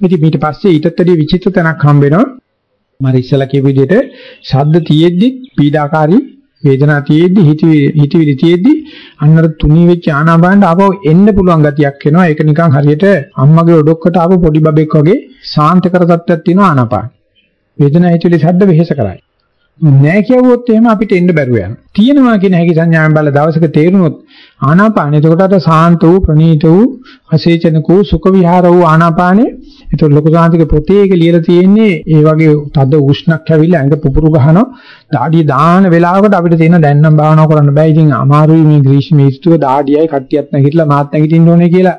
ඉතින් ඊට පස්සේ ඊටත් විචිත්‍ර තැනක් හම්බ වෙනවා. මම ඉස්සලා කියපු විදිහට ශබ්ද තියෙද්දි පීඩාකාරී වේදනා තියෙද්දි හිතවිලි තියෙද්දි අන්නර තුනී වෙච්ච ආනාපානට ආපහු එන්න පුළුවන් ගතියක් එනවා. ඒක නිකන් හරියට අම්මගේ ඔඩොක්කට ආපහු පොඩි බබෙක් වගේ සාන්ත කර තත්ත්වයක් තියෙනවා ආනාපාන. වේදනා හිතවිලි ශබ්ද වෙහෙස කරයි. නෑ කියවුවොත් එහෙම අපිට එන්න බැරුව යනවා. තියෙනවා කියන හැකි සංඥාවෙන් බල දවසක තේරුනොත් ආනාපාන එතකොට අර සාන්ත වූ ප්‍රණීත වූ අසේචනක වූ සුඛ විහාර වූ ආනාපානේ එතකොට ලොකු සාන්තික පොතේ ඒක ලියලා තියෙන්නේ ඒ වගේ තද උෂ්ණක් ඇවිල්ලා ඇඟ පුපුරු ගහනවා. දාඩිය දාන වෙලාවකට අපිට තියෙන දැන් නම් භාවනා කරන්න බෑ. ඉතින් අමාරුයි මේ ග්‍රීෂ්ම ඍතුව දාඩියයි කට්ටියත් නැගිටලා මාත් නැගිටින්න ඕනේ කියලා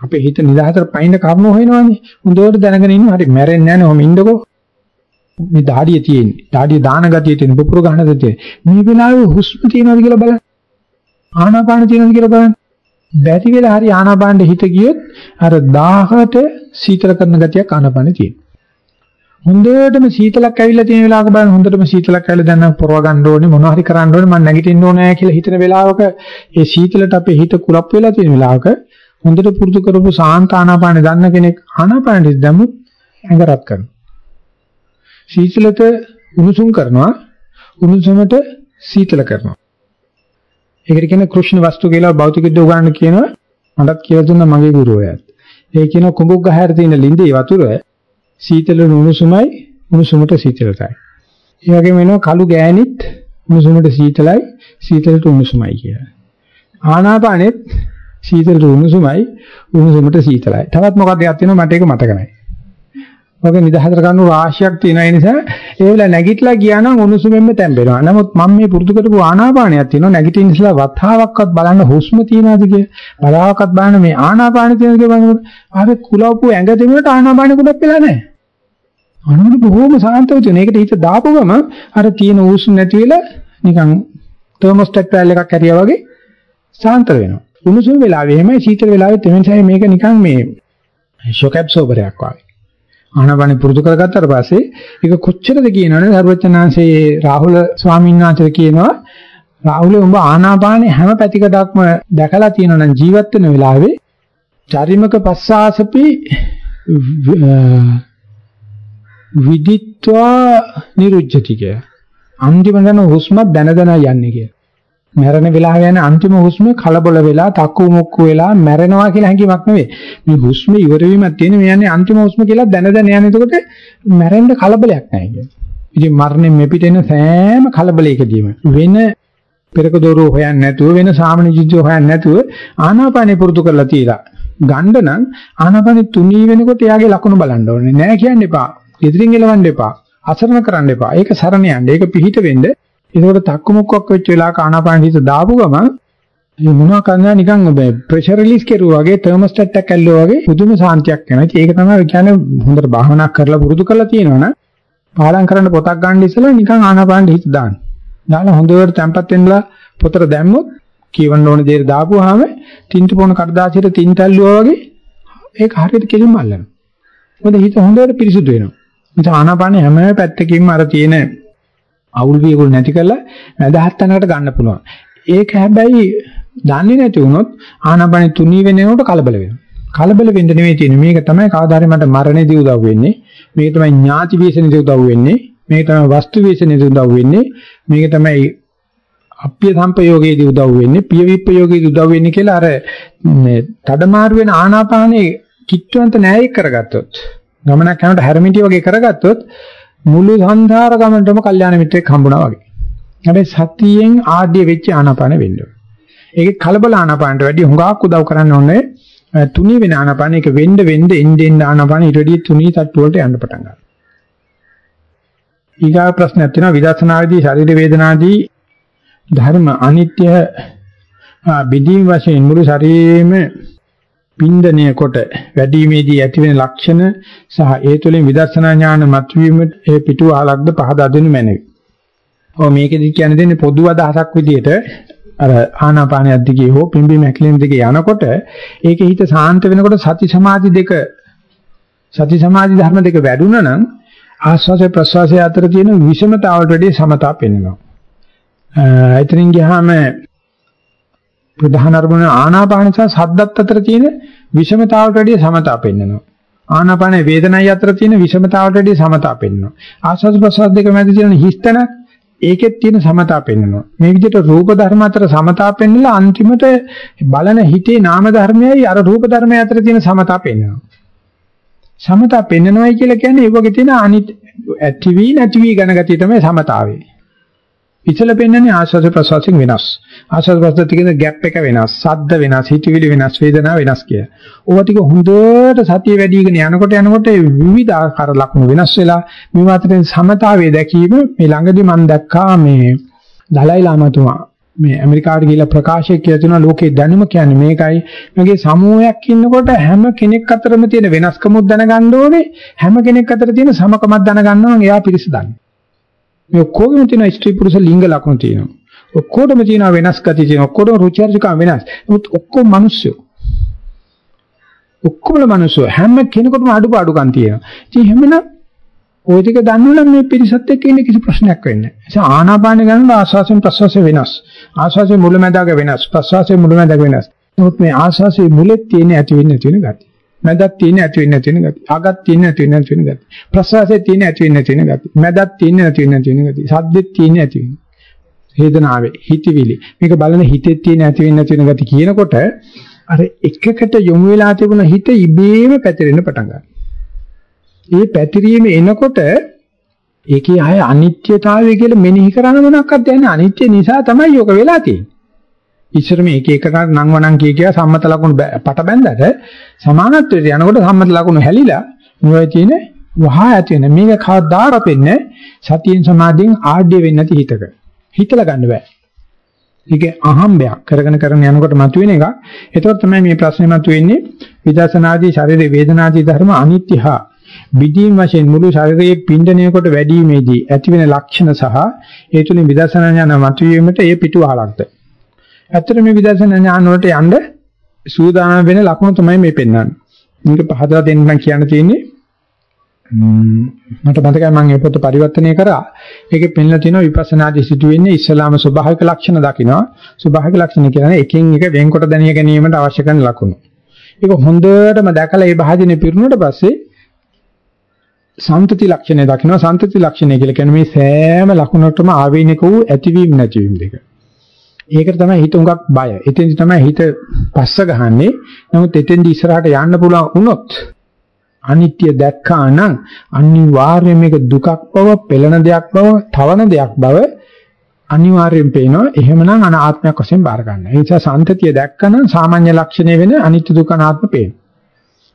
අපේ හිත නිදහතට පයින්න කර්ම හොයනවානේ. හොඳට දැනගෙන ඉන්න හරි මැරෙන්නේ නැහැ නේ. ඔහොම ඉන්නකෝ. මේ දාඩිය තියෙන්නේ. දාඩිය දාන ගතිය තියෙන පුපුරු ගහන ගතිය. මේ වෙලාවේ හුස්ම තියෙනවද කියලා බලන්න. ආනාපාන තියෙනවද කියලා බලන්න. බැරි වෙලා හරි ආනාපානෙ හිත ගියොත් අර 1000ට සීතල කරන ගතියක් ආනාපානෙ තියෙනවා. හොඳටම සීතලක් ඇවිල්ලා තියෙන වෙලාවක බලන්න හොඳටම සීතලක් ඇවිල්ලා දැන් නම් පොරව ගන්න ඕනේ මොනවා හරි කරන්න ඕනේ මම නැගිටින්න ඕනේ කියලා හිතන වෙලාවක ඒ සීතලට අපේ හිත කුලප් වෙලා තියෙන වෙලාවක හොඳට පුරුදු කරපු සාන්ත ආනාපානෙ දන්න කෙනෙක් ආනාපානෙ දැමුත් ඇඟ රත් කරනවා. සීතලට උණුසුම් කරනවා උණුසුමට සීතල කරනවා. ඒකට කියන කෘෂ්ණ වස්තු කියලා භෞතික විද්‍යාව උගන්වන්න කියනවා මටත් කියලා දුන්නා මගේ ගුරුවරයාත්. ඒ කියන කුඹුක් ගහයට තියෙන ලිඳේ වතුර සීතල උණුසුමයි උණුසුමට සීතලයි. ඒ වගේම වෙනවා කළු ගෑනිත් උණුසුමට සීතලයි සීතලට උණුසුමයි කියලා. ආනාපානෙත් සීතලට උණුසුමයි උණුසුමට සීතලයි. තවත් මොකක්ද යක් තියෙනවා මට ඒක මතක නැහැ. වගේ නිදහතර ගන්න රාශියක් තියෙන නිසා ඒ වෙලාව නැගිටලා ගියා නම් උණුසුමෙන්ම තැම්බෙනවා. නමුත් මම මේ පුරුදු කරපු ආනාපානයක් තියෙනවා නැගිටින්න ඉස්සලා වතාවක්වත් බලන්න හුස්ම තියනවාද කියලා. බලාවක්වත් බලන්න මේ ආනාපාන තියෙනවද කියලා බලනකොට අර කුලවපු ඇඟ දෙමුනට ආනාපාන ගොඩක් වෙලා නැහැ. අනුර බොහොම සාන්තව තියෙන. ඒකට හිත දාපු ගම අර තියෙන උෂ්ණ නැති වෙලා නිකන් තර්මොස්ටැට් පැල් එකක් ඇරියා වගේ සාන්ත වෙනවා. උණුසුම වෙලාවෙ එහෙමයි සීතල වෙලාවෙ තෙමෙන්සයි මේක නිකන් මේ ෂොක් ඇබ්සෝබරයක් වගේ. ආනපන පුරුදු කරගත්තාට පස්සේ ඒක කොච්චරද කියනවනේ සර්වචනාංශයේ රාහුල ස්වාමීන් වහන්සේ කියනවා රාහුල උඹ ආනාපානේ හැම පැතිකඩක්ම දැකලා තියෙනවා නම් ජීවත් වෙන වෙලාවේ චරිමක පස්සාසපි විදිත්වා නිරුජ්ජති කිය. අන්තිම දන හුස්ම දැන දැන යන්නේ කිය. මැරෙන වෙලාව යන අන්තිම හුස්ම කලබල වෙලා තක්කු මුක්කු වෙලා මැරෙනවා කියලා හැඟීමක් නෙවෙයි. මේ හුස්ම ඉවර වීමක් තියෙන මේ යන්නේ අන්තිම හුස්ම කියලා දැන දැන යන එතකොට මැරෙන්න කලබලයක් නැහැ කියන්නේ. ඉතින් මරණය මෙපිට එන සෑම කලබලයකදීම වෙන පෙරක දෝරුව හොයන්නේ නැතුව වෙන සාමාන්‍ය ජීවිතය හොයන්නේ නැතුව ආනාපානෙ පුරුදු කරලා තියලා ගන්න නම් ආනාපානෙ තුනී වෙනකොට එයාගේ ලකුණු බලන්න ඕනේ. නෑ කියන්න එපා. ඉදිරියෙන් එලවන්න එපා. අසරණ කරන්න එපා. ඒක සරණ යන්න. ඒක පිහිට වෙන්න ඒකට තක්කු මුක්කක් වෙච්ච වෙලාවක ආනාපාන හිත දාපු ගමන් මේ මොනවා කරනවා නිකන් ප්‍රෙෂර් රිලීස් කරුවා වගේ තර්මොස්ටැට් එකක් ඇල්ලුවා වගේ පුදුම සාන්තියක් එනවා. ඒක තමයි කියන්නේ හොඳට භාවනා කරලා පුරුදු කරලා තියෙනවනම් පාඩම් කරන්න පොතක් ගන්න ඉස්සෙල්ලා නිකන් ආනාපාන හිත දාන්න. දාලා හොඳට තැම්පත් වෙන්නලා පොතට දැම්මොත් කියවන්න ඕන දේ දාපුවාම තින්ත පොන කඩදාසියට තින්ත ඇල්ලුවා වගේ ඒක හරියට කෙලින්ම අල්ලනවා. මොකද හිත හොඳට පිරිසුදු වෙනවා. ඉතින් ආනාපාන හැම පැත්තකින්ම අර තියෙන අවුල් වේගුල් නැති කරලා මැදහත් තැනකට ගන්න පුළුවන්. ඒක හැබැයි දන්නේ නැති වුණොත් ආනාපානෙ තුනී වෙනකොට කලබල වෙනවා. කලබල වෙන්න නෙමෙයි තියෙන්නේ. මේක තමයි කවදාද මට මරණයේදී උදව් වෙන්නේ. මේක තමයි ඥාති වේසනේදී උදව් වෙන්නේ. මේක තමයි වස්තු වේසනේදී උදව් වෙන්නේ. මේක තමයි අප්පිය සම්පයෝගයේදී උදව් වෙන්නේ. පිය විප්පයෝගයේදී උදව් වෙන්නේ කියලා අර මේ තඩමාරු වෙන ආනාපානේ කිට්ටුවන්ත නෑයි කරගත්තොත් ගමනක් යනකොට හැරමිටිය වගේ කරගත්තොත් මුළු සංසාර ගමනටම කල්යාණ මිත්‍රෙක් හම්බුණා වගේ. හැබැයි සතියෙන් ආඩ්‍ය වෙච්ච ආනාපාන වෙන්න ඕනේ. ඒකේ කලබල ආනාපානට වැඩි හුඟක් උදව් කරන්න ඕනේ. තුනී වෙන ආනාපාන එක වෙන්න වෙන්න එන්න එන්න ආනාපාන ඊට වැඩි තුනී තට්ටු වලට යන්න පටන් ගන්නවා. ඊගා ප්‍රශ්නයක් තියෙනවා විදර්ශනාවේදී ශරීර වේදනාදී ධර්ම අනිත්‍ය බිඳීම් වශයෙන් මුළු ශරීරෙම පින්දණය කොට වැඩිීමේදී ඇතිවෙන ලක්ෂණ සහ ඒ තුළින් විදර්ශනා ඥාන මතුවීමට ඒ පිටු ආලක්ද පහදා දෙනු මැනවි. ඔව් මේකෙදි කියන්නේ දෙන්නේ පොදු අදහසක් විදිහට අර ආනාපානය අධිකේ හෝ පිම්බීම හැකිලිම දෙකේ යනකොට ඒකේ හිත සාන්ත වෙනකොට සති සමාධි දෙක සති සමාධි ධර්ම දෙක වැඩුණා නම් ආස්වාද ප්‍රසවාසය අතර තියෙන විෂමතාවලට වැඩිය සමතාව පෙන්වනවා. එතනින් ගියාම ප්‍රධාන අරමුණ ආනාපාන සහ සද්දත් අතර තියෙන විෂමතාවලට වැඩිය සමතාව පෙන්වනවා. ආනාපාන වේදනයි අතර තියෙන විෂමතාවට වඩා සමතා පෙන්වනවා. ආස්වාද ප්‍රසවාස දෙක මැද තියෙන හිස්තන ඒකෙත් තියෙන සමතා පෙන්වනවා. මේ විදිහට රූප ධර්ම අතර සමතා පෙන්වලා අන්තිමට බලන හිතේ නාම ධර්මයයි අර රූප ධර්මය අතර තියෙන සමතා පෙන්වනවා. සමතා පෙන්වනවයි කියලා කියන්නේ ඒ වගේ තියෙන අනිත් ඇති වී නැති වී ගණ ගතිය තමයි සමතාවේ. ඉතල පෙන්වන්නේ ආස්වාද ප්‍රසවාසයෙන් වෙනස්. ආස්වාද ප්‍රසවාස ටිකේ ગેප් එක වෙනස්, සද්ද වෙනස්, හිතවිලි වෙනස්, වේදනාව වෙනස් කිය. ඕවා ටික හොඳට සතිය වැඩිගෙන යනකොට යනකොට විවිධ ආකාර ලක්ෂණ වෙනස් වෙලා මේ මාතරෙන් සමතාවයේ දැකීම මේ ළඟදි මම දැක්කා මේ දලයි ලාමතුමා මේ ඇමරිකාවට ගිහිල්ලා ප්‍රකාශයක් කියලා තියෙනවා ලෝකේ දැනුම කියන්නේ මේකයි. මගේ සමූහයක් ඉන්නකොට හැම කෙනෙක් අතරම තියෙන වෙනස්කමුත් දැනගන්න ඕනේ. හැම කෙනෙක් අතර තියෙන සමකමක් දැනගන්න ඕනේ. එයා පිරිස දන්නේ. මේ ඔක්කොගෙම තියෙන ස්ත්‍රී පුරුෂ ලිංග ලක්ෂණ තියෙනවා. ඔක්කොටම තියෙන වෙනස් ගති තියෙනවා. ඔක්කොටම රුචි අරුචිකම් වෙනස්. නමුත් ඔක්කොම මිනිස්සු. ඔක්කොම මිනිස්සු හැම කෙනෙකුටම අඩුපාඩුකම් තියෙනවා. ඉතින් එහෙමනම් ওই ටික දන්නවනම් මේ පිරිසත් එක්ක ඉන්න කිසි ප්‍රශ්නයක් වෙන්නේ නැහැ. ඒ ආනාපාන ගන්න ආස්වාසයෙන් ප්‍රස්වාසයෙන් වෙනස්. ආස්වාසයේ මුලැමැදාග වෙනස්. ප්‍රස්වාසයේ මුලැමැදාග වෙනස්. නමුත් මේ ආස්වාසයේ මුලෙත් තියෙන ඇති වෙන්නේ නැති වෙන ගති. මැදක් තියෙන ඇති වෙන්නේ නැති වෙන ගති. අගක් තියෙන ඇති වෙන්නේ නැති වෙන ගති. ප්‍රසවාසයේ තියෙන ඇති වෙන්නේ නැති වෙන ගති. මැදක් තියෙන නැති වෙන්නේ නැති වෙන ගති. සද්දෙත් තියෙන ඇති වෙන්නේ. වේදනාවේ හිතවිලි. මේක බලන හිතෙත් තියෙන ඇති වෙන්නේ නැති වෙන ගති කියනකොට අර එකකට යොමු වෙලා තිබුණ හිත ඉබේම පැතිරෙන්න පටන් ගන්නවා. ඒ පැතිරීම එනකොට ඒකේ ආය අනිත්‍යතාවය කියලා මෙනෙහි කරන මොනක්වත් දැනෙන්නේ අනිත්‍ය නිසා තමයි යෝග වෙලා තියෙන්නේ. ඉස්සර මේ එක එකකට නම් වණන් කිය කියා සම්මත ලකුණු පට බැඳලා සමානත්වයට යනකොට සම්මත ලකුණු හැලිලා මොකද තියෙන්නේ වහා ඇති වෙන මේක කවදාර වෙන්නේ සතියෙන් සමාධියෙන් ආඩ්‍ය වෙන්නේ නැති හිතක. හිතලා ගන්න බෑ. ඒක අහම්බයක්. කරගෙන කරගෙන යනකොට මතුවෙන එක ඒතකොට තමයි මේ ප්‍රශ්නේ මතුවෙන්නේ. විදර්ශනාදී ශරීර වේදනාදී ධර්ම අනිත්‍යහා විදීම් වශයෙන් මුළු ශරීරයේ පින්ඩණය කොට වැඩිීමේදී ඇතිවෙන ලක්ෂණ සහ ඒ තුලින් විදර්ශනා ඥාන මතුවීමට ඒ පිටුවහලක්ද? ඇත්තට මේ විදර්ශනා ඥාන වලට යන්න සූදානම් වෙන ලක්ෂණ තමයි මේ පෙන්වන්නේ. මේක පහදලා දෙන්නම් කියන්න තියෙන්නේ මට මතකයි මම මේ පොත පරිවර්තනය කරා. ඒකේ පෙන්ලා තියෙනවා විපස්සනාදී සිදුවෙන්නේ ඉස්ලාම ස්වභාවික ලක්ෂණ දකිනවා. ස්වභාවික ලක්ෂණ කියන්නේ එකින් එක වෙන්කොට දැනිය ගැනීමට අවශ්‍ය කරන ලක්ෂණ. ඒක හොඳටම දැකලා ඒ භාජනේ පිරුණාට පස්සේ සම්තති ලක්ෂණය දකිනවා. සම්තති ලක්ෂණය කියලා කියන්නේ මේ සෑම ලක්ෂණයකටම ආවේනික වූ ඇතිවීම නැතිවීම දෙක. ඒකට තමයි හිත උඟක් බය. එතෙන්දි තමයි හිත පස්ස ගහන්නේ. නමුත් එතෙන්දි ඉස්සරහට යන්න පුළුවන් වුණොත් අනිත්‍ය දැක්කා නම් අනිවාර්යයෙන් මේක දුකක් බව, පෙළෙන දෙයක් බව, තවන දෙයක් බව අනිවාර්යෙන් පේනවා. එහෙමනම් අනාත්මයක් වශයෙන් බාර ගන්න. ඒ නිසා සාන්තතිය දැක්කනම් සාමාන්‍ය ලක්ෂණය වෙන අනිත්‍ය දුක අනාත්ම පේනවා.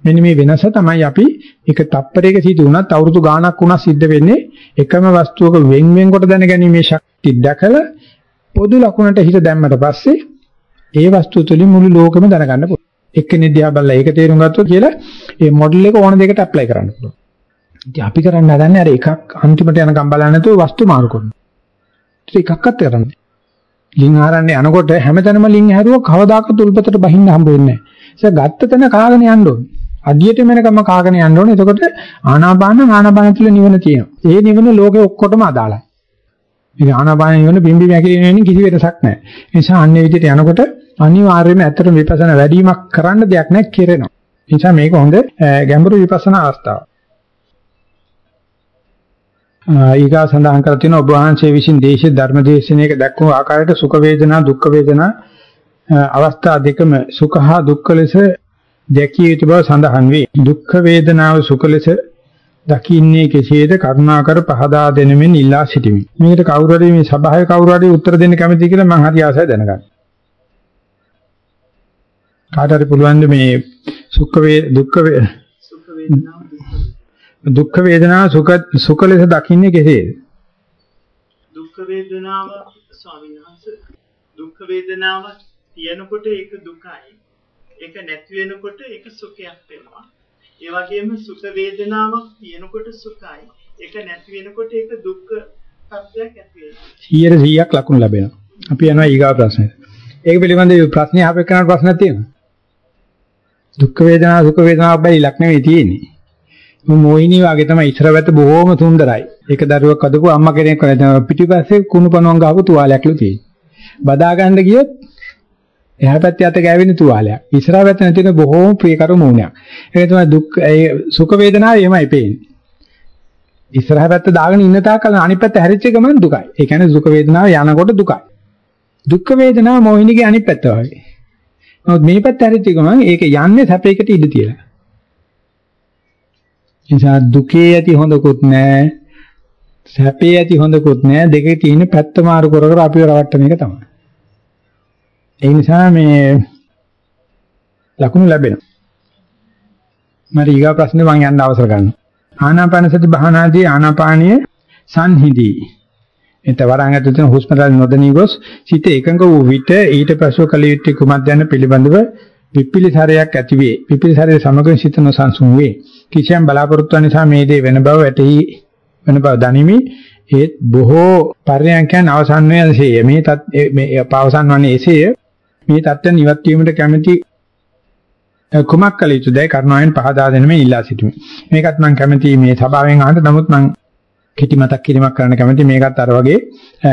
මෙන්න මේ වෙනස තමයි අපි එක තප්පරයක සිදු වුණත් අවුරුදු ගාණක් වුණා සිද්ධ වෙන්නේ එකම වස්තුවක වෙන් වෙන් කොට දැනගැනීමේ ශක්තිය දැකලා පොදු ලකුණට හිත දැම්මට පස්සේ ඒ වස්තුව තුළින් මුළු ලෝකෙම දැනගන්න පුළුවන්. එක්කෙනෙක් දිහා බලලා ඒක තේරුම් ගත්තොත් කියලා ඒ මොඩල් එක ඕන දෙයකට ඇප්ලයි කරන්න පුළුවන්. ඉතින් අපි කරන්න හදන්නේ අර එකක් අන්තිමට යනකම් බලන්නේ නැතුව වස්තු මාරු කරනවා. ඒක එකක්වත් කරන්නේ. ලින් ආරන්නේ යනකොට හැමතැනම ලින් හැරුව කවදාකවත් උල්පතට බහින්න හම්බ වෙන්නේ නැහැ. ඒක ගත්ත තැන කාගෙන යන්න ඕනේ. අඩියට මෙනකම කාගෙන යන්න ඕනේ. එතකොට ආනාපාන ආනාපාන තුල නිවන තියෙනවා. ඒ නිවන ලෝකෙ ඔක්කොටම අදාළයි. මේ ආනාපාන නිවන බිම්බි මැකිලි වෙනින් කිසි වෙනසක් නැහැ. ඒ නිසා අන්නේ විදිහට යනකොට අනිවාර්යයෙන්ම ඇත්තට විපස්සනා වැඩිවීමක් කරන්න දෙයක් නැහැ කෙරෙනවා. ඒ නිසා මේක හොඳ ගැඹුරු විපස්සනා අවස්ථාවක්. ඊගා සඳහන් කර තියෙන ඔබ වහන්සේ විසින් දේශේ ධර්ම දේශනාවක දක්වන ආකාරයට සුඛ වේදනා දුක්ඛ වේදනා අවස්ථා දෙකම සුඛ හා දුක්ඛ ලෙස දැකිය යුතු බව සඳහන් වේ. දුක්ඛ වේදනාව සුඛ ලෙස දකින්නේ කෙසේද කරුණාකර පහදා දෙනෙමින් ඉල්ලා සිටිමි. මේකට කවුරු හරි මේ සභාවේ කවුරු හරි උත්තර දෙන්න කැමතියි කියලා මම හරි ආසයි දැනගන්න. කාට හරි පුළුවන් මේ සුඛ වේ දුක්ඛ වේ දුක්ඛ වේදනාව සුඛ සුඛ ලෙස දකින්නේ කෙසේද? දුක්ඛ වේදනාව ස්වාමීන් වහන්සේ දුක්ඛ වේදනාව තියෙනකොට ඒක දුකයි. ඒක නැති වෙනකොට ඒක සුඛයක් වෙනවා. ඒ වගේම සුඛ වේදනාවක් තියෙනකොට සුඛයි. ඒක නැති වෙනකොට ඒක දුක්ඛ තත්ත්වයක් ඇති වෙනවා. 100ක් ලකුණු ලැබෙනවා. අපි යනවා ඊගා ප්‍රශ්නෙට. ඒක පිළිබඳව ප්‍රශ්නේ අහපේ කරන ප්‍රශ්නක් තියෙනවා. දුක්ඛ වේදනා සුඛ වේදනාවක් බැරි ඉලක්ක නෙවෙයි තියෙන්නේ. මොහිනී වගේ තමයි ඉස්සර වැට බොහොම සුන්දරයි. ඒක දරුවක් අදපු අම්මා කෙනෙක් පිටිපස්සේ කුණු පණුවන් ගහපු තුවාලයක්ලු තියෙන්නේ. බදා ගන්න ගියොත් එහා පැත්තේ අත ගෑවෙන තුවාලයක්. ඉස්සරහා පැත්තේ තියෙන බොහෝම ප්‍රියකර මූණයක්. ඒක තමයි දුක් ඒ සුඛ වේදනාව එමයයි පේන්නේ. ඉස්සරහා පැත්ත දාගෙන ඉන්න තාක්කල් අනිත් පැත්ත හැරිච්ච ගමන් දුකයි. ඒ කියන්නේ දුක වේදනාව යනකොට දුකයි. දුක් වේදනාව මොහිනිගේ අනිත් පැත්ත වගේ. නමුත් මේ පැත්ත හැරිච්ච ගමන් ඒක යන්නේ සැපයකට ඉඳ තියලා. නිසා දුකේ ඇති හොඳකුත් නැහැ. සැපේ ඇති හොඳකුත් නැහැ. දෙකේ තියෙන පැත්ත මාරු කර කර අපිව රවට්ටන එක තමයි. ඒ නිසා මේ ලකුණු ලැබෙනවා. මට ඊගා ප්‍රශ්නේ මම යන්න අවසර ගන්නවා. ආනාපාන සති භාවනාදී ආනාපානීය සංහිදී. එත වරන් ඇතුළත හුස්ම රැල්ල නොදැනී ගොස් සිත එකඟ වූ විට ඊට පසුව කල යුත්තේ කුමක්ද යන පිළිබඳව විපිලිසරයක් ඇති වේ. විපිලිසරයේ සමග සිත නොසන්සුන් වේ. කිසියම් බලාපොරොත්තු නිසා මේ දේ වෙන බව වැටහි වෙන බව දනිමි. ඒත් බොහෝ පර්යංකයන් අවසන් වේසේ මේ මේ පවසන් වන්නේ එසේය. මේ தත්ත්ව නිවත් වීමට කැමැති කුමක් කළ යුතුදයි කරුණාවෙන් පහදා දෙන්න මේ ඉල්ලා සිටිමි. මේකත් මම කැමැති මේ සභාවෙන් අහන්න නමුත් මම කෙටි මතක් කිරීමක් කරන්න කැමැති මේකත් අර වගේ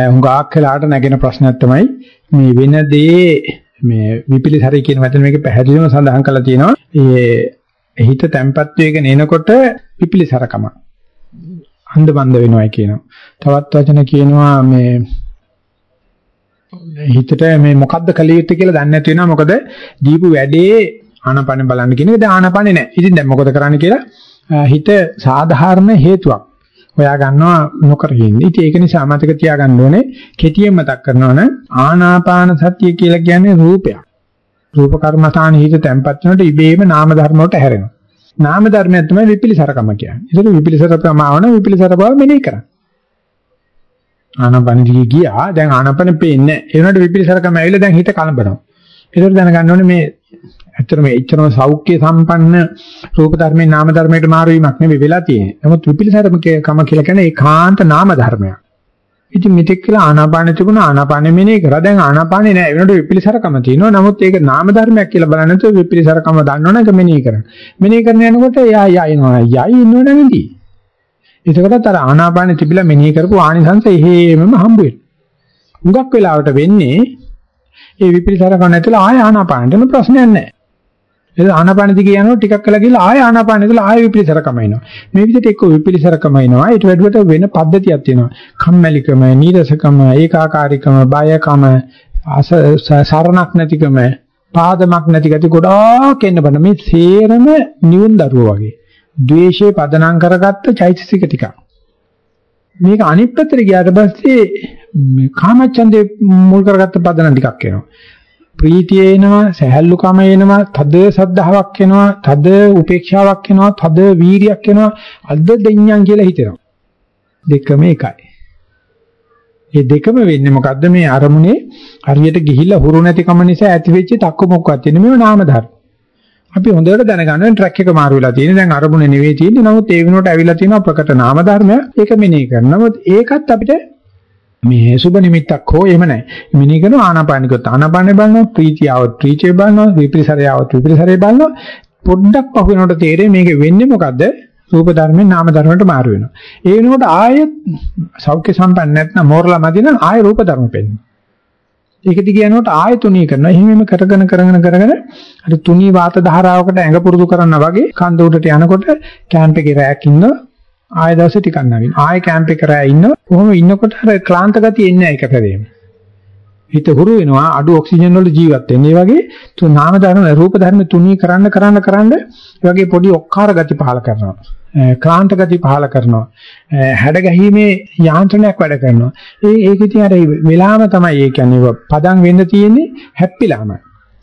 හුඟක් වෙලාට නැගෙන ප්‍රශ්නයක් තමයි මේ වෙන දේ මේ විපිලිසරයි කියන වචන මේක පැහැදිලිවම සඳහන් කරලා තියෙනවා. ඒ හිත තැම්පත් වේගෙන එනකොට විපිලිසරකම අන්ධබන්ද වෙනවයි කියනවා. තවත් වචන කියනවා මේ හිතට මේ මොකද්ද කළ යුත්තේ කියලා දන්නේ නැති වෙනවා. මොකද දීපු වැඩේ ආනපන බලන්න කියන එක දැන් ආනපනේ නැහැ. ඉතින් දැන් මොකද කරන්න කියලා හිත සාධාරණ හේතුවක් හොයා ගන්නවා නොකර ඉන්නේ. ඉතින් ඒක නිසා මතක තියාගන්න ඕනේ කෙටියෙන් මතක් කරනවා නම් ආනාපාන සතිය කියලා කියන්නේ රූපයක්. රූප කර්මස්ථාන හිත තැම්පත් වෙනකොට ඉබේම නාම ධර්ම වලට හැරෙනවා. නාම ධර්මයක් තමයි විපිලිසරකම කියන්නේ. ඒක විපිලිසරකම ආවන විපිලිසර බව මෙනෙහි කරන්නේ. ආනාපානෙ ගියා දැන් ආනාපානෙ පේන්නේ නැහැ. ඒ වුණාට විපිලිසරකම ඇවිල්ලා දැන් හිත කලබනවා. ඒකට දැනගන්න ඕනේ මේ ඇත්තටම එච්චරම සෞඛ්‍ය සම්පන්න රූප ධර්මේ නාම ධර්මයට මාරු වීමක් නෙවෙයි වෙලා තියෙන්නේ. නමුත් විපිලිසරම කම කියලා කියන්නේ ඒකාන්ත නාම ධර්මයක්. ඉතින් මෙතෙක් කියලා ආනාපාන තිබුණා ආනාපානෙ මෙනේ කරා දැන් ආනාපානෙ නෑ ඒ වෙනකොට විපිලිසරකම තියෙනවා. නමුත් ඒක නාම ධර්මයක් කියලා බලන්නේ නැතුව විපිලිසරකම දන්නවනේ ඒක මෙනේ කරන්නේ. මෙනේ කරන යනකොට එයා යයිනවා. යයි ඉන්නවනේ නෙදී. එතකොටත් අර ආනාපානෙ තිබිලා මෙනේ කරපු ආනිසංස එහෙමම හම්බ වෙනවා. හුඟක් වෙලාවට වෙන්නේ ඒ විපිලිසරකම නැතිලා ආය ආනාපානෙටම ප්‍රශ්නයක් නැහැ. ඒක ආනාපාන දිගේ යනවා ටිකක් කළා ගිහලා ආය ආනාපාන ඉදලා ආය විපිලිසරකම එනවා. මේ විදිහට එක්ක විපිලිසරකම එනවා. ඊට වැඩියට වෙන පද්ධතියක් තියෙනවා. කම්මැලිකම, නීරසකම, ඒකාකාරීකම, බයකම, සරණක් නැතිකම, පාදමක් නැති ගති ගොඩාක් එන්න බන මේ සේරම නියුන් දරුවෝ වගේ. ද්වේෂේ පදනම් කරගත්ත චෛතසික ටික. මේක අනිත් පැත්තට ගියාට පස්සේ කාමච්ඡන්දේ මුල් කරගත්ත පදනම් ටිකක් එනවා. ප්‍රීතිය එනවා, සහැල්ලුකම එනවා, තද සද්ධාාවක් එනවා, තද උපේක්ෂාවක් එනවා, තද වීරියක් එනවා, අද්ද දෙඤ්ඤම් කියලා හිතෙනවා. දෙකම එකයි. මේ දෙකම වෙන්නේ මොකද්ද මේ අරමුණේ හරියට ගිහිල්ලා හුරු නැතිකම නිසා ඇතිවෙච්ච තක්ක මොකක්ද තියෙන මේව නාම ධර්ම. අපි හොඳට දැනගන්න ට්‍රැක් එක මාරු වෙලා තියෙන. දැන් අරමුණ නෙවෙයි තියෙන්නේ. නමුත් ඒ වෙනුවට ඇවිල්ලා තියෙනවා ප්‍රකට නාම ධර්මයක්. ඒක මෙනෙහි කරනවා. නමුත් ඒකත් අපිට මේ සුබ නිමිත්තක් හෝ එහෙම නැහැ. මිනී කරන ආනාපානිකත් ආනාපානේ බලනවා, ප්‍රීතියවත් ප්‍රීතිය බලනවා, විපරිසරයවත් විපරිසරය බලනවා. පොඩ්ඩක් පහු වෙනකොට තේරෙන්නේ මේක වෙන්නේ මොකද්ද? රූප ධර්මෙන් නාම ධර්මයට මාරු වෙනවා. ඒ වෙනකොට ආයෙත් සෞඛ්‍ය සම්පන්න නැත්නම් මෝරලා මැදින ආයෙ රූප ධර්ම පෙන්වනවා. ඒක දිගේ යනකොට ආයෙ තුනී කරනවා. එහෙම කරගෙන කරගෙන කරගෙන අර තුනී වාත ධාරාවකට ඇඟ පුරුදු කරනවා වගේ කන්ද උඩට යනකොට කැම්ප් එකේ රැයක් ඉන්නවා. ආයෙ දවසේ ටිකක් නගින්න. ආයෙ කැම්ප් එක කරා ඉන්න. කොහොම ඉන්නකොට අර ක්ලාන්ත ගතිය එන්නේ නැහැ එක කරේම. හිත හුරු වෙනවා අඩු ඔක්සිජන් වල ජීවත් වෙන්නේ. ඒ වගේ තු නාම ධර්ම රූප ධර්ම තුනී කරන්න කරන්න කරන්න ඒ වගේ පොඩි ඔක්කාර ගති පහල කරනවා. ක්ලාන්ත ගති පහල කරනවා. හැඩ ගැහිීමේ යාන්ත්‍රණයක් වැඩ කරනවා. ඒ ඒක ඉතින් අර වෙලාම තමයි ඒ කියන්නේ පදම් වෙන්න තියෙන්නේ හැප්පිලාම.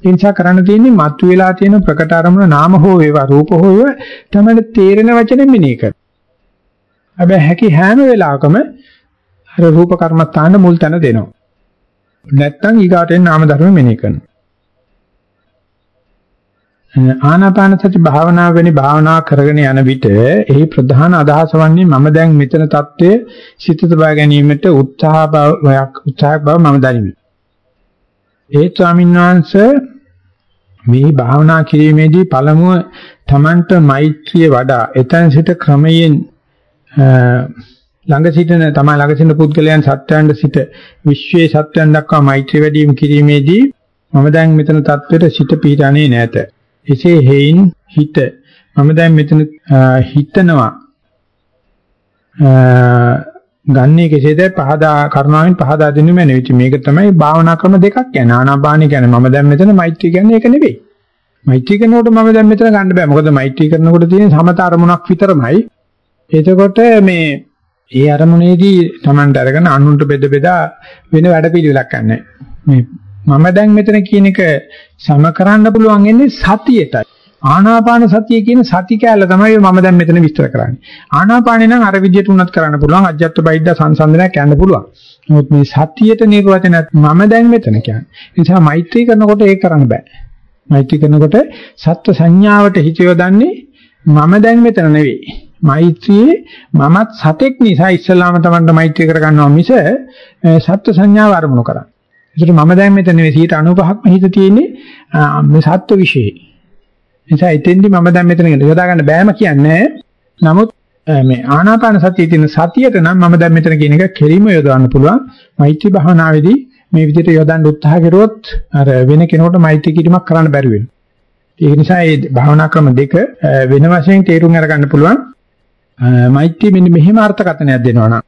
ඒ නිසා කරන්න තියෙන්නේ මතු වෙලා තියෙන ප්‍රකට අරමුණ නාම හෝ වේවා රූප හෝ වේවා තමයි තේරෙන වචනෙන් මෙනෙහි කරනවා. හැබැයි හැකි හැම වෙලාවකම අර රූප කර්මස්ථාන මුල් තැන දෙනවා. නැත්තම් ඊගාට එන නාම ධර්ම මෙනෙහි කරනවා. ආනාපාන සති භාවනාව වැනි භාවනා කරගෙන යන විට එහි ප්‍රධාන අදහස වන්නේ මම දැන් මෙතන தත්ත්වයේ සිත තබා ගැනීමට උත්සාහ බවක් උත්සාහයක් බව මම දනිමි. ඒ ස්වාමීන් වහන්සේ මේ භාවනා කිරීමේදී පළමුව තමන්ට මෛත්‍රිය වඩා එතන සිට ක්‍රමයෙන් ළඟ සිටින තමයි ළඟ සිටින පුද්ගලයන් සත්‍යයන්ට සිට විශ්වයේ සත්‍යයන් දක්වා මෛත්‍රී වැඩිම කිරීමේදී මම දැන් මෙතන தത്വෙට සිට පීඩානේ නැත. එසේ හේයින් හිත මම දැන් මෙතන හිතනවා ගන්නේ කෙසේද පහදා කරුණාවෙන් පහදා දෙනු මැනවි. මේක තමයි භාවනා ක්‍රම දෙකක් කියන්නේ. ආනාපානි කියන්නේ මම දැන් මෙතන මෛත්‍රී කියන්නේ ඒක නෙවෙයි. මෛත්‍රී කරනකොට මම දැන් මෙතන ගන්න බෑ. මොකද මෛත්‍රී කරනකොට තියෙන සමත අරමුණක් විතරමයි. එතකොට මේ ඒ අරමුණේදී Tamanට අරගෙන අනුන්ට බෙද බෙදා වෙන වැඩපිළිවෙලක් නැහැ මේ මම දැන් මෙතන කියන එක සම කරන්න පුළුවන් ඉන්නේ සතියේටයි ආනාපාන සතිය කියන සති කැලල තමයි මම දැන් මෙතන විස්තර කරන්නේ. ආනාපානේ නම් අර විදියට උනත් කරන්න පුළුවන්. අජ්ජත් බයිද්ද සංසන්දනයක් යන්න පුළුවන්. නමුත් මේ සතියට නිර්වචනයත් මම දැන් මෙතන කියන්නේ. ඒ නිසා මෛත්‍රී කරනකොට ඒක කරන්න බෑ. මෛත්‍රී කරනකොට සත්ව සංඥාවට හිත යොදන්නේ මම දැන් මෙතන නෙවෙයි. මෛත්‍රියේ මමත් සතෙක් නිසා ඉස්සලාම තමන්ට මෛත්‍රී කරගන්නවා මිස සත්ව සංඥාව අරමුණු කරන්නේ. ඒකට මම දැන් මෙතන නෙවෙයි 95ක්ම හිත තියෙන්නේ මේ සත්ව විශේෂයි. නිසා එතෙන්දි මම දැන් මෙතන යොදා ගන්න බෑම කියන්නේ නමුත් මේ ආනාපාන සතියේ තියෙන සතියට නම් මම දැන් මෙතන කියන එක කෙලිම යොදවන්න පුළුවන්. මෛත්‍රී භාවනාවේදී මේ විදිහට යොදන්න උත්සාහ කරොත් අර වෙන කෙනෙකුට මෛත්‍රී කිරීමක් කරන්න බැරි වෙනවා. ඒ නිසා මේ භාවනා ක්‍රම දෙක වෙන වශයෙන් තේරුම් අරගන්න පුළුවන්. මෛත්‍රී මෙන්න මෙහෙම අර්ථකථනයක් දෙනවා නම්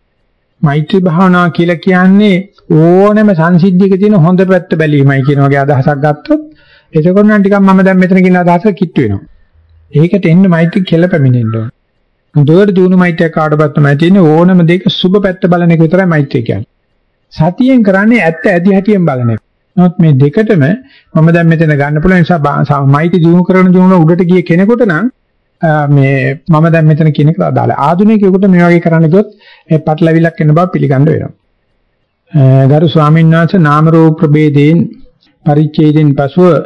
මෛත්‍රී භාවනාව කියලා කියන්නේ ඕනෑම සංසිද්ධියක තියෙන හොඳ පැත්ත බැලීමයි කියන වගේ අදහසක් ගත්තොත් එතකොට නම් ටිකක් මම දැන් මෙතන කියන අදහස කිට්ටු වෙනවා. ඒකට එන්න මෛත්‍රී කෙල පැමිණෙන්න ඕන. හොඳට දිනු මෛත්‍රිය කාටවත් තමයි තියෙන්නේ ඕනම දෙයක සුබ පැත්ත බලන එක විතරයි මෛත්‍රිය කියන්නේ. සතියෙන් කරන්නේ ඇත්ත ඇදි හැටියෙන් බලන එක. නමුත් මේ දෙකටම මම දැන් මෙතන ගන්න පුළුවන් නිසා මෛත්‍රී දිනු කරන දිනු උඩට ගිය කෙනෙකුට නම් මේ මම දැන් මෙතන කියන එක අදාළයි. ආධුනිකයෙකුට මේ වගේ කරන්න ගියොත් ඒ පටලවිලක් එන බව පිළිගන්න වෙනවා. ගරු ස්වාමීන් වහන්සේ නාම රූප ප්‍රභේදයෙන් පරිච්ඡේදයෙන් පසුව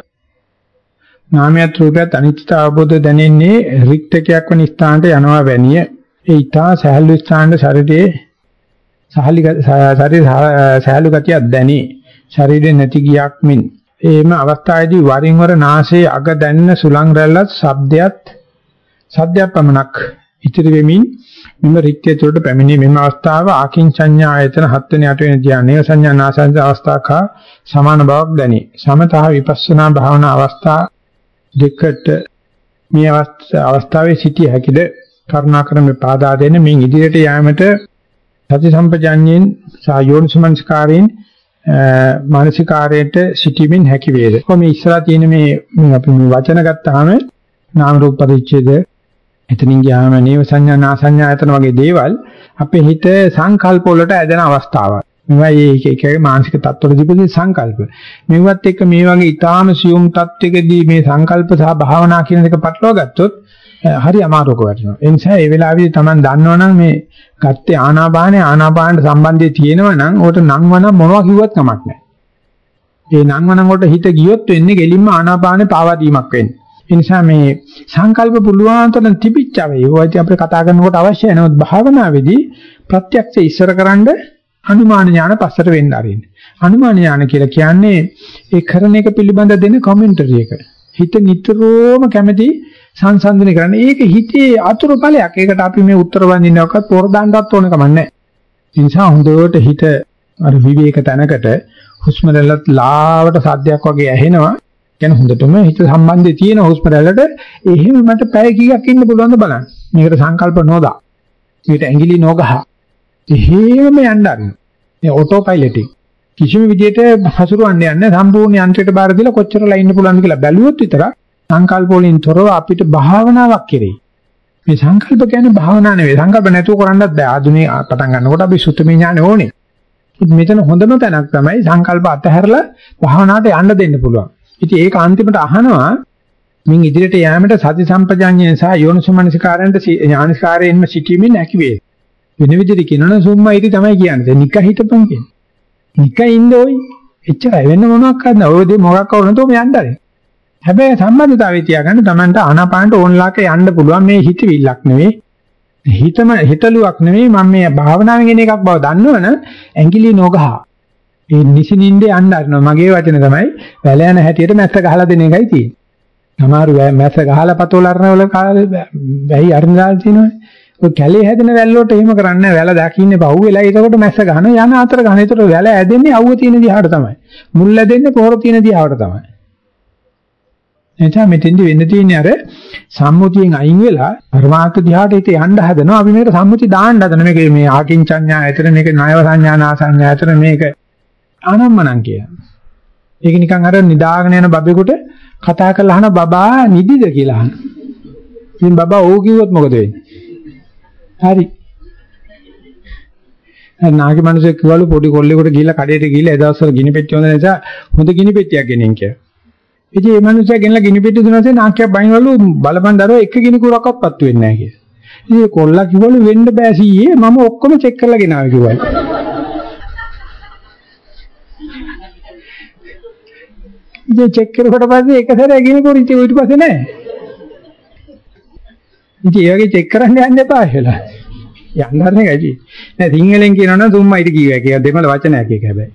නාමයත් රූපයත් අනිත්‍යත අවබෝධ දැනෙන්නේ රික්තකයක් වන ස්ථානට යනවා වැනිය. ඒ ඊටා සහැල්ලු ස්ථානට ශරීරයේ සහලි ශරීර සහැල්ලු ගතියක් දැනේ. ශරීරේ නැති ගියක් මින්. එහෙම අවස්ථාවේදී වරින් වර නාසයේ අග දැනෙන සුලං රැල්ලත් ශබ්දයක් සද්දයක් පමණක් ඉතිරි වෙමින් මෙම රික්තය තුළට පැමිණි මෙම අවස්ථාව ආකින්චඤ්ඤා ආයතන 7 වෙනි 8 වෙනි ධ්‍යානයේ සංඥා නාසංස අවස්ථාවක සමාන බවක් දැනේ. සමතහ විපස්සනා භාවනා අවස්ථා දෙකට මේ අවස්ථාවේ සිටිය හැකිද කරුණාකර මේ පාදා දෙන්න මේ ඉදිරියට යෑමට සති සම්පජාඤ්ඤයෙන් සායෝනිසමංස්කාරයෙන් මානසිකාරයට සිටීමෙන් හැකි වේද. කොහොම ඉස්සරහා තියෙන මේ අපි මේ වචන ගත්තාම නාම රූප පරිච්ඡේද එතනින් ගියාම නේව සංඥා නා සංඥා ආයතන වගේ දේවල් අපේ හිත සංකල්ප වලට ඇදෙන අවස්ථාවක්. මේවා ඒක එක මානසික තත්ත්වවලදී සංකල්ප. මේවත් එක්ක මේ වගේ ඊටාම සියුම් තත්ත්වයකදී මේ සංකල්ප සහ භාවනා කියන දෙක පටලවා ගත්තොත් හරි අමාරුක වැටෙනවා. ඒ නිසා ඒ වෙලාවේදී Taman දන්නවනම් මේ ගත්තේ ආනාපානේ ආනාපානට සම්බන්ධය තියෙනවා නම් උකට නංවන මොනවා කිව්වත් කමක් නැහැ. ඒ නංවන වලට හිත ගියොත් වෙන්නේ ගෙලින්ම ආනාපානේ පාවා දීමක් වෙන්නේ. ඒ නිසා මේ සංකල්ප පුළුවන් තරම් තිබිච්ච වේ. ඒවා අපිට කතා කරනකොට අවශ්‍යයි. නමුත් භාවනාවේදී ප්‍රත්‍යක්ෂ ඉස්සරකරනද අනුමාන ඥාන පස්සට වෙන්න ආරින්න. අනුමාන ඥාන කියලා කියන්නේ ඒ කරන එක පිළිබඳ දෙන කමෙන්ටරි එක. හිත නිතරම කැමති සංසන්දනය කරන්න. ඒක හිතේ අතුරු ඵලයක්. ඒකට අපි මේ උත්තර වඳින්නවක්වත් පොර දාන්නවත් ඕන කමක් නැහැ. ඒ නිසා හොඳට හිත අර විවේක තැනකට හුස්ම රැල්ලත් ලාවට සද්දයක් වගේ ඇහෙනවා. කියන්නේ හොඳටම හිත සම්බන්ධය තියෙන හුස්ම රැල්ලට එහෙම මට පැය කීයක් ඉන්න පුළුවන්ද බලන්න. මේකට සංකල්ප නොදා. මේකට ඇඟිලි නොගහ. එහෙම යන්න අරින්න. මේ ඔටෝ පයිලටින් කිසිම විදිහට හසුරුවන්න යන්නේ සම්පූර්ණ යන්ත්‍රයට බාර දීලා කොච්චරලා ඉන්න පුළුවන්ද කියලා බැලුවොත් විතර සංකල්ප වලින් තොරව අපිට භාවනාවක් කෙරෙයි. මේ සංකල්ප කියන්නේ භාවනා නෙවෙයි. සංකල්ප නැතුව කරන්නත් බෑ. ආධුනික පටන් ගන්නකොට අපි සුත්තමේ ඥානෙ ඕනේ. මෙතන හොඳම තැනක් තමයි සංකල්ප අතහැරලා භාවනාවට යන්න දෙන්න පුළුවන්. ඉතින් ඒක අන්තිමට අහනවා මින් ඉදිරියට යෑමට සති සම්පජාඤ්ඤය සහ යෝනිසමනසිකාරයන්ට ඥානිස්කාරයෙන්ම සිටීමෙන් හැකි වේ. වෙන විදිහට කියනවනම් සුම්මයිටි තමයි කියන්නේ. නික හිටපන් කියන්නේ. නික ඉන්න ඕයි. එච්චරයි වෙන මොනවක් කරන්න. ඔය දේ මොකක් කරනතෝ මේ යන්නද? හැබැයි සම්බන්ධතාවය තියාගන්න Tamanට ආනාපානට ඕන්ලාක යන්න පුළුවන් මේ හිතවිල්ලක් නෙවෙයි. හිතම හිතලුවක් නෙවෙයි මම මේ භාවනාවෙන් එන එකක් බව දන්නවනම් ඇඟිලි නොගහ. ඒ නිසිනින්ද යන්න අරනවා. මගේ වචන තමයි වැල යන හැටියට මැස්ස ගහලා දෙන එකයි තියෙන්නේ. සමහර මැස්ස ගහලා පතෝල අරනවල වැහි අරින දාලා තියෙනවනේ. ඔය කැලේ හැදෙන වැල් වලට එහෙම කරන්නේ වැල දකින්නේ පහුවෙලා ඒකට මැස්ස ගහන යන අතර ගහන. ඒතර වැල ඇදෙන්නේ අවුව තියෙන දිහාට තමයි. මුල් ලැබෙන්නේ පොහොර තියෙන දිහාවට තමයි. එතන මෙතෙන්දි වෙන්න තියෙන්නේ අර සම්මුතියෙන් අයින් වෙලා පරමාර්ථ දිහාට හිත යන්න හදනවා. අපි මේකට සම්මුති දාන්න හදන මේක මේ ආකින්චඤ්ඤා ඇතර මේක ණයව සංඥා නාසඤ්ඤා ඇතර මේක අනම්මනම් කියන. ඒක නිකන් අර නිදාගෙන යන බබෙකුට කතා කරලා අහන බබා නිදිද කියලා අහන. ඉතින් බබා ඕ කිව්වොත් මොකද වෙන්නේ? හරි. නාගේ මිනිස්සු කිව්වලු පොඩි කොල්ලෙකුට ගිහිල්ලා කඩේට ගිහිල්ලා ඒ දවස්වල ගිනි පෙට්ටිය හොඳ නිසා හොඳ ගිනි පෙට්ටියක් ගෙනින් කියලා. ඉතින් මේ මිනිස්සයා ගෙනලා ගිනි පෙට්ටිය දුන්නාසේ නාකියක් බයින්වලු බලපන් දරුවා එක ගිනි කුරක්වත් පත්තු වෙන්නේ නැහැ කියලා. ඉතින් කොල්ලා කිව්වලු වෙන්න බෑ සීයේ මම ඔක්කොම චෙක් කරලා ගෙනාවා කිව්වා. ඉතින් චෙක් කරුවට පස්සේ එක සැරේ ගිනි කුර ඉතින් ඊට පස්සේ නැහැ. ඉතින් ඒ වගේ චෙක් කරන්න යන්න එපා කියලා. යන්න හරි එකයි. නෑ සිංහලෙන් කියනවනම් සුම්මයිට කියුවා කියලා දෙමළ වචනයක් ඒක හැබැයි.